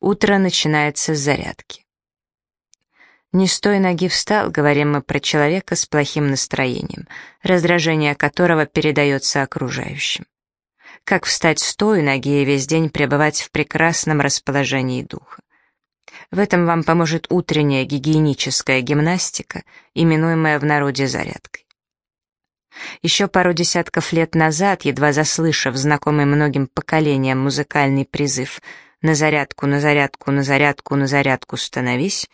Утро начинается с зарядки. «Не с той ноги встал», — говорим мы про человека с плохим настроением, раздражение которого передается окружающим. Как встать с той ноги и весь день пребывать в прекрасном расположении духа? В этом вам поможет утренняя гигиеническая гимнастика, именуемая в народе зарядкой. Еще пару десятков лет назад, едва заслышав знакомый многим поколениям музыкальный призыв «На зарядку, на зарядку, на зарядку, на зарядку становись»,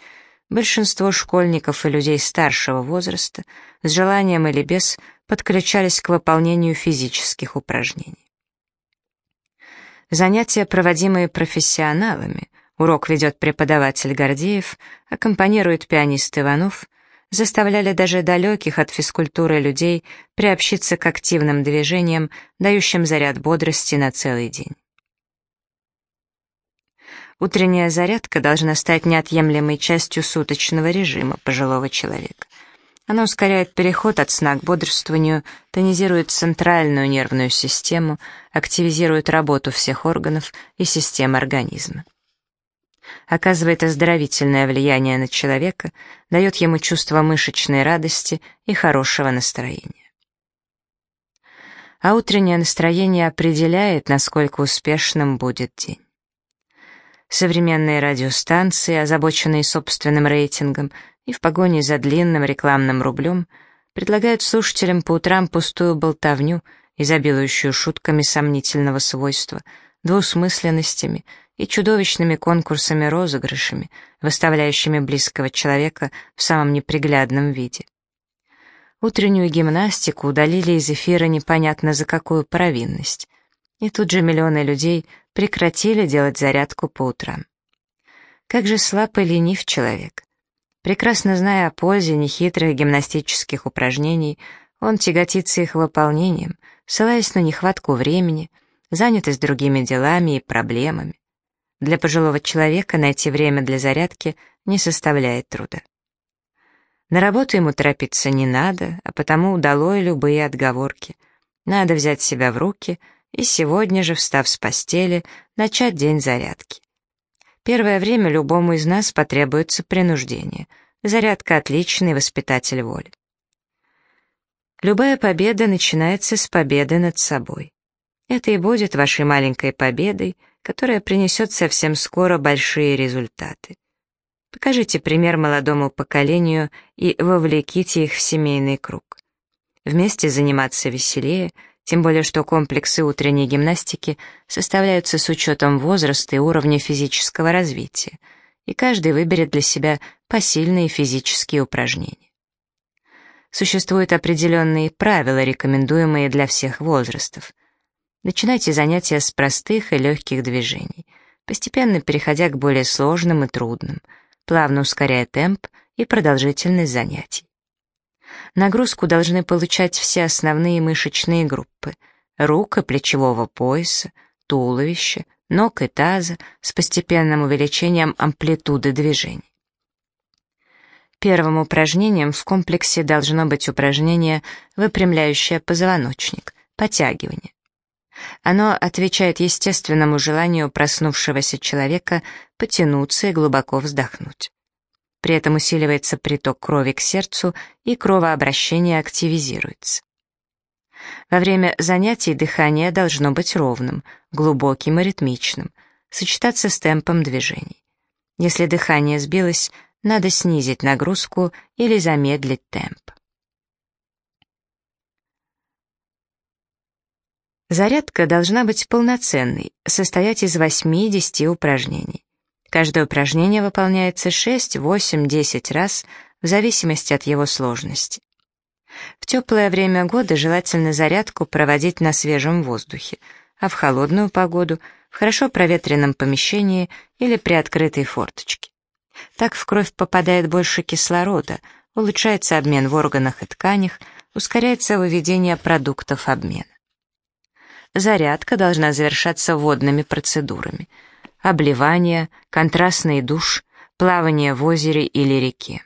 большинство школьников и людей старшего возраста с желанием или без подключались к выполнению физических упражнений. Занятия, проводимые профессионалами, урок ведет преподаватель Гордеев, аккомпанирует пианист Иванов, заставляли даже далеких от физкультуры людей приобщиться к активным движениям, дающим заряд бодрости на целый день. Утренняя зарядка должна стать неотъемлемой частью суточного режима пожилого человека. Она ускоряет переход от сна к бодрствованию, тонизирует центральную нервную систему, активизирует работу всех органов и систем организма оказывает оздоровительное влияние на человека, дает ему чувство мышечной радости и хорошего настроения. А утреннее настроение определяет, насколько успешным будет день. Современные радиостанции, озабоченные собственным рейтингом и в погоне за длинным рекламным рублем, предлагают слушателям по утрам пустую болтовню, изобилующую шутками сомнительного свойства, двусмысленностями — и чудовищными конкурсами-розыгрышами, выставляющими близкого человека в самом неприглядном виде. Утреннюю гимнастику удалили из эфира непонятно за какую провинность. И тут же миллионы людей прекратили делать зарядку по утрам. Как же слаб и ленив человек. Прекрасно зная о пользе нехитрых гимнастических упражнений, он тяготится их выполнением, ссылаясь на нехватку времени, занятость другими делами и проблемами. Для пожилого человека найти время для зарядки не составляет труда. На работу ему торопиться не надо, а потому удалой любые отговорки. Надо взять себя в руки и сегодня же, встав с постели, начать день зарядки. Первое время любому из нас потребуется принуждение. Зарядка — отличный воспитатель воли. Любая победа начинается с победы над собой. Это и будет вашей маленькой победой — которая принесет совсем скоро большие результаты. Покажите пример молодому поколению и вовлеките их в семейный круг. Вместе заниматься веселее, тем более что комплексы утренней гимнастики составляются с учетом возраста и уровня физического развития, и каждый выберет для себя посильные физические упражнения. Существуют определенные правила, рекомендуемые для всех возрастов — Начинайте занятия с простых и легких движений, постепенно переходя к более сложным и трудным, плавно ускоряя темп и продолжительность занятий. Нагрузку должны получать все основные мышечные группы — рук и плечевого пояса, туловища, ног и таза с постепенным увеличением амплитуды движений. Первым упражнением в комплексе должно быть упражнение, выпрямляющее позвоночник, подтягивание. Оно отвечает естественному желанию проснувшегося человека потянуться и глубоко вздохнуть. При этом усиливается приток крови к сердцу и кровообращение активизируется. Во время занятий дыхание должно быть ровным, глубоким и ритмичным, сочетаться с темпом движений. Если дыхание сбилось, надо снизить нагрузку или замедлить темп. Зарядка должна быть полноценной, состоять из 8-10 упражнений. Каждое упражнение выполняется 6, 8, 10 раз в зависимости от его сложности. В теплое время года желательно зарядку проводить на свежем воздухе, а в холодную погоду в хорошо проветренном помещении или при открытой форточке. Так в кровь попадает больше кислорода, улучшается обмен в органах и тканях, ускоряется выведение продуктов обмена. Зарядка должна завершаться водными процедурами. Обливание, контрастный душ, плавание в озере или реке.